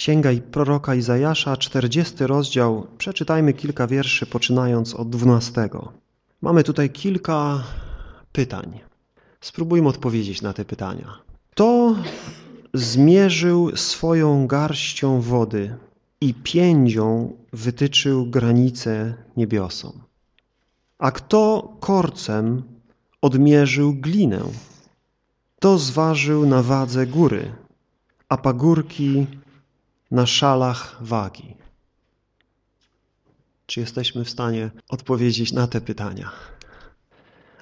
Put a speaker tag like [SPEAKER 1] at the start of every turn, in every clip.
[SPEAKER 1] Księga i proroka Izajasza, 40 rozdział. Przeczytajmy kilka wierszy, poczynając od 12. Mamy tutaj kilka pytań. Spróbujmy odpowiedzieć na te pytania. Kto zmierzył swoją garścią wody i piędzią wytyczył granice niebiosom? A kto korcem odmierzył glinę? To zważył na wadze góry, a pagórki na szalach wagi. Czy jesteśmy w stanie odpowiedzieć na te pytania?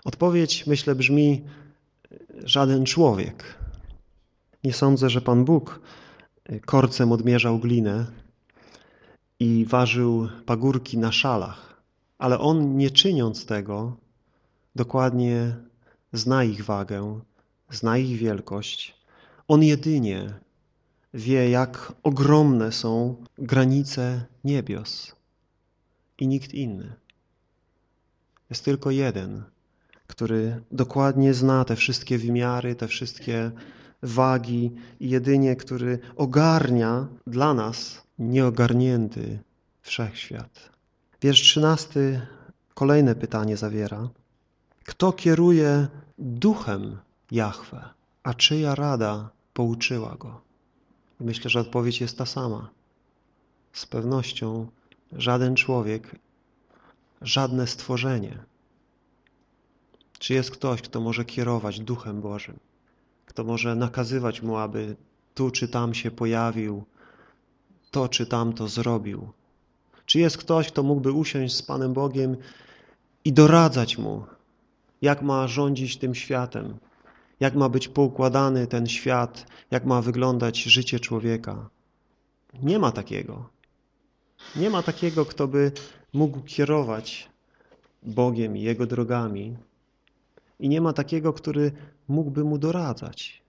[SPEAKER 1] Odpowiedź, myślę, brzmi żaden człowiek. Nie sądzę, że Pan Bóg korcem odmierzał glinę i ważył pagórki na szalach, ale On nie czyniąc tego dokładnie zna ich wagę, zna ich wielkość. On jedynie wie, jak ogromne są granice niebios i nikt inny. Jest tylko jeden, który dokładnie zna te wszystkie wymiary, te wszystkie wagi i jedynie, który ogarnia dla nas nieogarnięty wszechświat. Wiersz trzynasty kolejne pytanie zawiera. Kto kieruje duchem Jahwe, a czyja rada pouczyła go? Myślę, że odpowiedź jest ta sama. Z pewnością żaden człowiek, żadne stworzenie. Czy jest ktoś, kto może kierować Duchem Bożym? Kto może nakazywać mu, aby tu czy tam się pojawił, to czy tamto zrobił? Czy jest ktoś, kto mógłby usiąść z Panem Bogiem i doradzać mu, jak ma rządzić tym światem, jak ma być poukładany ten świat, jak ma wyglądać życie człowieka. Nie ma takiego. Nie ma takiego, kto by mógł kierować Bogiem i Jego drogami. I nie ma takiego, który mógłby mu doradzać,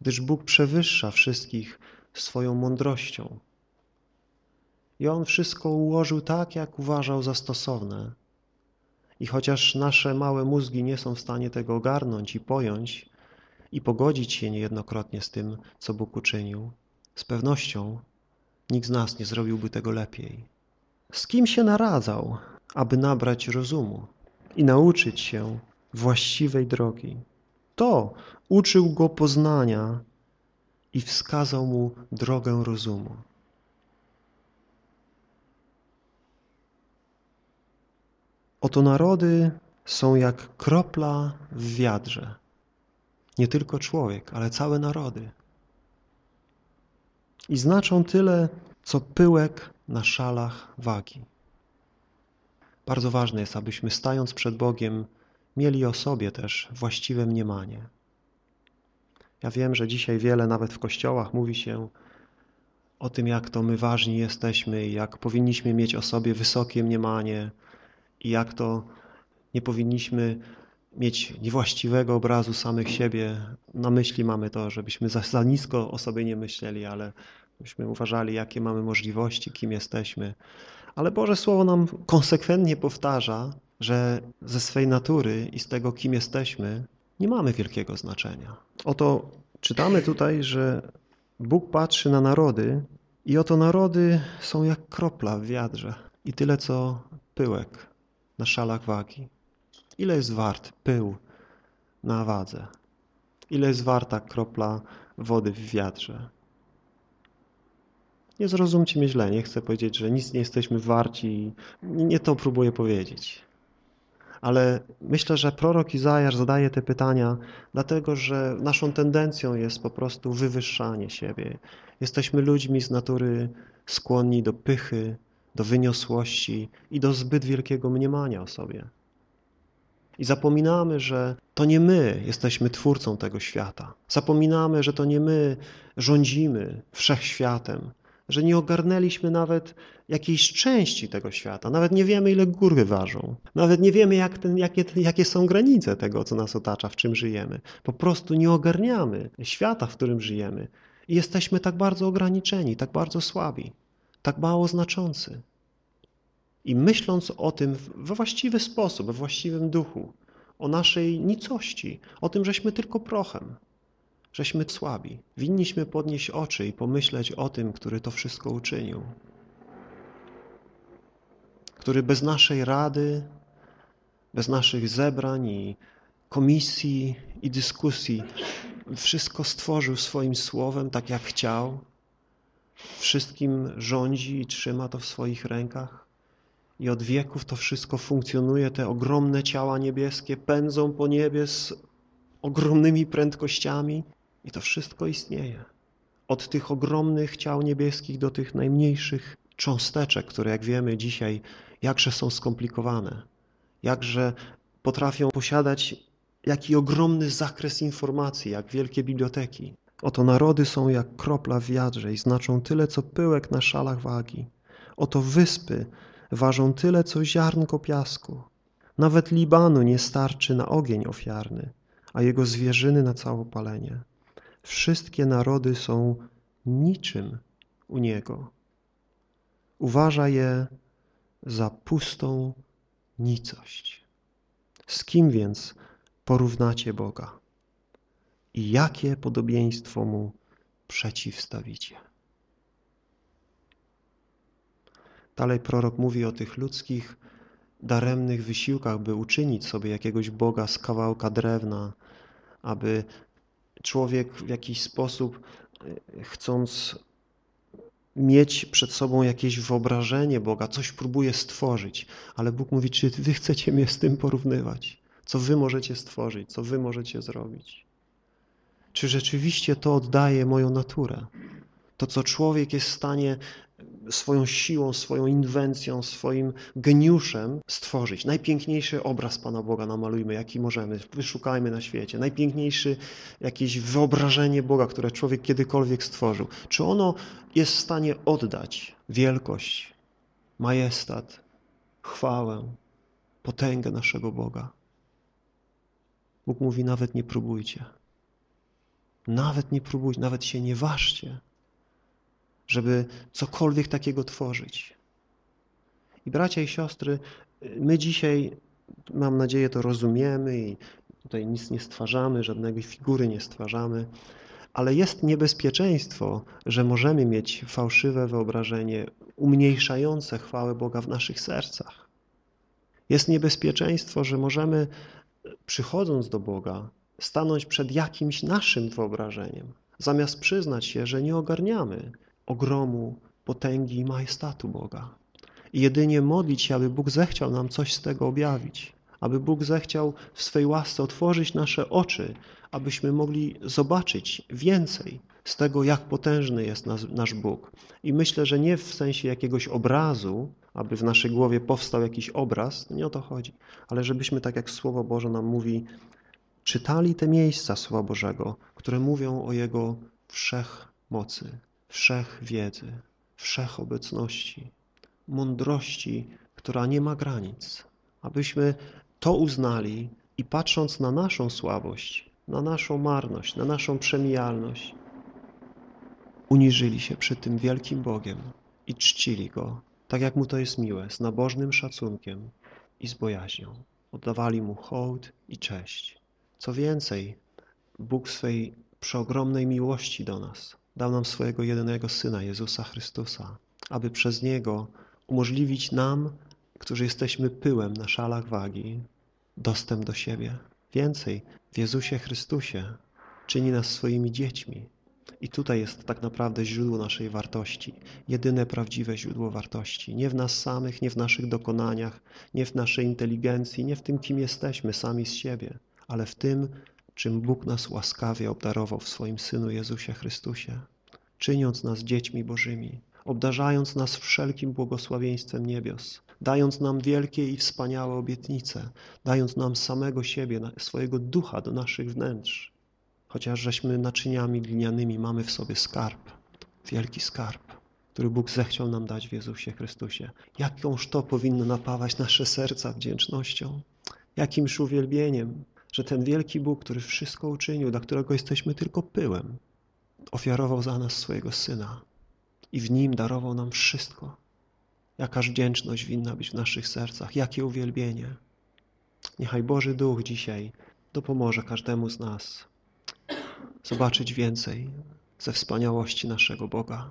[SPEAKER 1] gdyż Bóg przewyższa wszystkich swoją mądrością. I On wszystko ułożył tak, jak uważał za stosowne. I chociaż nasze małe mózgi nie są w stanie tego ogarnąć i pojąć, i pogodzić się niejednokrotnie z tym, co Bóg uczynił, z pewnością nikt z nas nie zrobiłby tego lepiej. Z kim się naradzał, aby nabrać rozumu i nauczyć się właściwej drogi? To uczył go poznania i wskazał mu drogę rozumu. Oto narody są jak kropla w wiadrze. Nie tylko człowiek, ale całe narody. I znaczą tyle, co pyłek na szalach wagi. Bardzo ważne jest, abyśmy stając przed Bogiem mieli o sobie też właściwe mniemanie. Ja wiem, że dzisiaj wiele, nawet w kościołach, mówi się o tym, jak to my ważni jesteśmy i jak powinniśmy mieć o sobie wysokie mniemanie i jak to nie powinniśmy mieć niewłaściwego obrazu samych siebie. Na myśli mamy to, żebyśmy za, za nisko o sobie nie myśleli, ale byśmy uważali, jakie mamy możliwości, kim jesteśmy. Ale Boże Słowo nam konsekwentnie powtarza, że ze swej natury i z tego, kim jesteśmy, nie mamy wielkiego znaczenia. Oto czytamy tutaj, że Bóg patrzy na narody i oto narody są jak kropla w wiadrze i tyle co pyłek na szalach wagi. Ile jest wart pył na wadze? Ile jest warta kropla wody w wiatrze? Nie zrozumcie mnie źle, nie chcę powiedzieć, że nic nie jesteśmy warci. Nie to próbuję powiedzieć. Ale myślę, że prorok Izajasz zadaje te pytania, dlatego że naszą tendencją jest po prostu wywyższanie siebie. Jesteśmy ludźmi z natury skłonni do pychy, do wyniosłości i do zbyt wielkiego mniemania o sobie. I zapominamy, że to nie my jesteśmy twórcą tego świata. Zapominamy, że to nie my rządzimy wszechświatem, że nie ogarnęliśmy nawet jakiejś części tego świata. Nawet nie wiemy, ile góry ważą. Nawet nie wiemy, jak ten, jakie, jakie są granice tego, co nas otacza, w czym żyjemy. Po prostu nie ogarniamy świata, w którym żyjemy. I jesteśmy tak bardzo ograniczeni, tak bardzo słabi, tak mało znaczący. I myśląc o tym we właściwy sposób, we właściwym duchu, o naszej nicości, o tym, żeśmy tylko prochem, żeśmy słabi. Winniśmy podnieść oczy i pomyśleć o tym, który to wszystko uczynił. Który bez naszej rady, bez naszych zebrań i komisji i dyskusji wszystko stworzył swoim słowem tak jak chciał. Wszystkim rządzi i trzyma to w swoich rękach. I od wieków to wszystko funkcjonuje, te ogromne ciała niebieskie pędzą po niebie z ogromnymi prędkościami i to wszystko istnieje. Od tych ogromnych ciał niebieskich do tych najmniejszych cząsteczek, które jak wiemy dzisiaj jakże są skomplikowane, jakże potrafią posiadać jaki ogromny zakres informacji, jak wielkie biblioteki. Oto narody są jak kropla w wiadrze i znaczą tyle, co pyłek na szalach wagi. Oto wyspy ważą tyle, co ziarnko piasku. Nawet Libanu nie starczy na ogień ofiarny, a jego zwierzyny na całopalenie. Wszystkie narody są niczym u Niego. Uważa je za pustą nicość. Z kim więc porównacie Boga? I jakie podobieństwo Mu przeciwstawicie? Dalej prorok mówi o tych ludzkich, daremnych wysiłkach, by uczynić sobie jakiegoś Boga z kawałka drewna, aby człowiek w jakiś sposób, e, chcąc mieć przed sobą jakieś wyobrażenie Boga, coś próbuje stworzyć, ale Bóg mówi, czy wy chcecie mnie z tym porównywać? Co wy możecie stworzyć? Co wy możecie zrobić? Czy rzeczywiście to oddaje moją naturę? To, co człowiek jest w stanie swoją siłą, swoją inwencją, swoim geniuszem stworzyć. Najpiękniejszy obraz Pana Boga namalujmy, jaki możemy. Wyszukajmy na świecie. Najpiękniejszy jakieś wyobrażenie Boga, które człowiek kiedykolwiek stworzył. Czy ono jest w stanie oddać wielkość, majestat, chwałę, potęgę naszego Boga? Bóg mówi, nawet nie próbujcie. Nawet nie próbujcie, nawet się nie ważcie żeby cokolwiek takiego tworzyć. I bracia i siostry, my dzisiaj, mam nadzieję, to rozumiemy i tutaj nic nie stwarzamy, żadnej figury nie stwarzamy, ale jest niebezpieczeństwo, że możemy mieć fałszywe wyobrażenie umniejszające chwałę Boga w naszych sercach. Jest niebezpieczeństwo, że możemy, przychodząc do Boga, stanąć przed jakimś naszym wyobrażeniem, zamiast przyznać się, że nie ogarniamy ogromu, potęgi i majestatu Boga. I jedynie modlić się, aby Bóg zechciał nam coś z tego objawić, aby Bóg zechciał w swej łasce otworzyć nasze oczy, abyśmy mogli zobaczyć więcej z tego, jak potężny jest nas, nasz Bóg. I myślę, że nie w sensie jakiegoś obrazu, aby w naszej głowie powstał jakiś obraz, nie o to chodzi, ale żebyśmy, tak jak Słowo Boże nam mówi, czytali te miejsca Słowa Bożego, które mówią o Jego wszechmocy, wszechwiedzy, wszechobecności, mądrości, która nie ma granic. Abyśmy to uznali i patrząc na naszą słabość, na naszą marność, na naszą przemijalność, uniżyli się przed tym wielkim Bogiem i czcili Go, tak jak Mu to jest miłe, z nabożnym szacunkiem i z bojaźnią. Oddawali Mu hołd i cześć. Co więcej, Bóg swej przeogromnej miłości do nas dał nam swojego jedynego Syna, Jezusa Chrystusa, aby przez Niego umożliwić nam, którzy jesteśmy pyłem na szalach wagi, dostęp do siebie. Więcej, w Jezusie Chrystusie czyni nas swoimi dziećmi. I tutaj jest tak naprawdę źródło naszej wartości, jedyne prawdziwe źródło wartości. Nie w nas samych, nie w naszych dokonaniach, nie w naszej inteligencji, nie w tym, kim jesteśmy sami z siebie, ale w tym, czym Bóg nas łaskawie obdarował w swoim Synu Jezusie Chrystusie, czyniąc nas dziećmi Bożymi, obdarzając nas wszelkim błogosławieństwem niebios, dając nam wielkie i wspaniałe obietnice, dając nam samego siebie, swojego ducha do naszych wnętrz. Chociaż żeśmy naczyniami glinianymi, mamy w sobie skarb, wielki skarb, który Bóg zechciał nam dać w Jezusie Chrystusie. Jakąż to powinno napawać nasze serca wdzięcznością, jakimż uwielbieniem, że ten wielki Bóg, który wszystko uczynił, dla którego jesteśmy tylko pyłem, ofiarował za nas swojego Syna i w Nim darował nam wszystko. Jakaż wdzięczność winna być w naszych sercach, jakie uwielbienie. Niechaj Boży Duch dzisiaj dopomoże każdemu z nas zobaczyć więcej ze wspaniałości naszego Boga,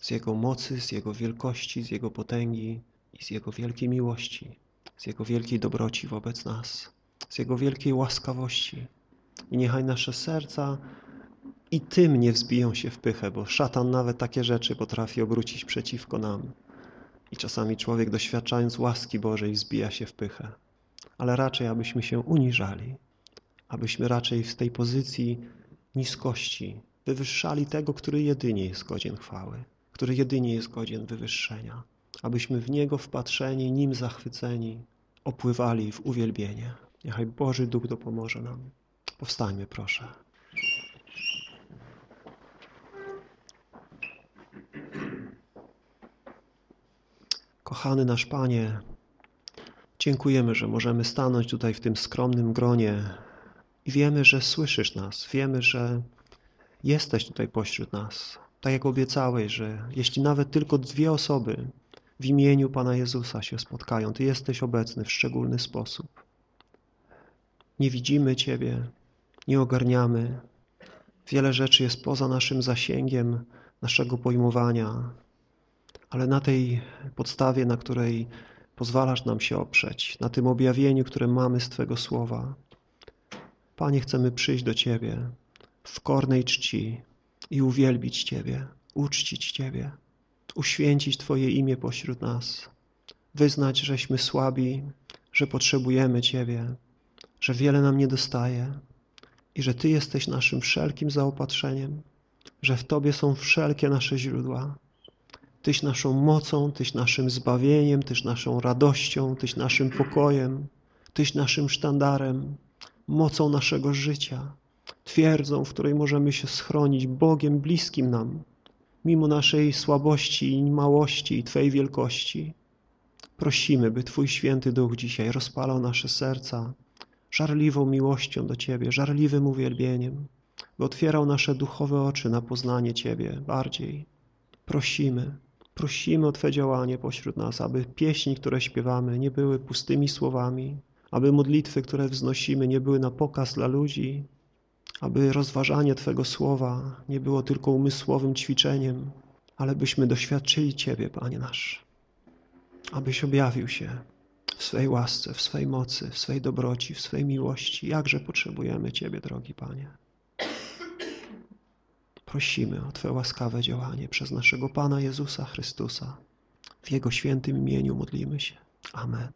[SPEAKER 1] z Jego mocy, z Jego wielkości, z Jego potęgi i z Jego wielkiej miłości, z Jego wielkiej dobroci wobec nas, z Jego wielkiej łaskawości. I niechaj nasze serca i tym nie wzbiją się w pychę, bo szatan nawet takie rzeczy potrafi obrócić przeciwko nam. I czasami człowiek doświadczając łaski Bożej wzbija się w pychę. Ale raczej, abyśmy się uniżali, abyśmy raczej z tej pozycji niskości wywyższali tego, który jedynie jest godzien chwały, który jedynie jest godzien wywyższenia, abyśmy w Niego wpatrzeni, Nim zachwyceni, opływali w uwielbienie. Niechaj Boży Duch dopomoże nam. Powstańmy, proszę. Kochany nasz Panie, dziękujemy, że możemy stanąć tutaj w tym skromnym gronie i wiemy, że słyszysz nas, wiemy, że jesteś tutaj pośród nas. Tak jak obiecałeś, że jeśli nawet tylko dwie osoby w imieniu Pana Jezusa się spotkają, Ty jesteś obecny w szczególny sposób. Nie widzimy Ciebie, nie ogarniamy. Wiele rzeczy jest poza naszym zasięgiem, naszego pojmowania, ale na tej podstawie, na której pozwalasz nam się oprzeć, na tym objawieniu, które mamy z Twego Słowa, Panie, chcemy przyjść do Ciebie w kornej czci i uwielbić Ciebie, uczcić Ciebie, uświęcić Twoje imię pośród nas, wyznać, żeśmy słabi, że potrzebujemy Ciebie, że wiele nam nie dostaje i że Ty jesteś naszym wszelkim zaopatrzeniem, że w Tobie są wszelkie nasze źródła. Tyś naszą mocą, Tyś naszym zbawieniem, Tyś naszą radością, Tyś naszym pokojem, Tyś naszym sztandarem, mocą naszego życia, twierdzą, w której możemy się schronić, Bogiem bliskim nam, mimo naszej słabości i małości i Twojej wielkości. Prosimy, by Twój Święty Duch dzisiaj rozpalał nasze serca żarliwą miłością do Ciebie, żarliwym uwielbieniem, by otwierał nasze duchowe oczy na poznanie Ciebie bardziej. Prosimy, prosimy o Twe działanie pośród nas, aby pieśni, które śpiewamy, nie były pustymi słowami, aby modlitwy, które wznosimy, nie były na pokaz dla ludzi, aby rozważanie Twego słowa nie było tylko umysłowym ćwiczeniem, ale byśmy doświadczyli Ciebie, Panie nasz, abyś objawił się w swej łasce, w swej mocy, w swej dobroci, w swej miłości. Jakże potrzebujemy Ciebie, drogi Panie. Prosimy o Twoje łaskawe działanie przez naszego Pana Jezusa Chrystusa. W Jego świętym imieniu modlimy się. Amen.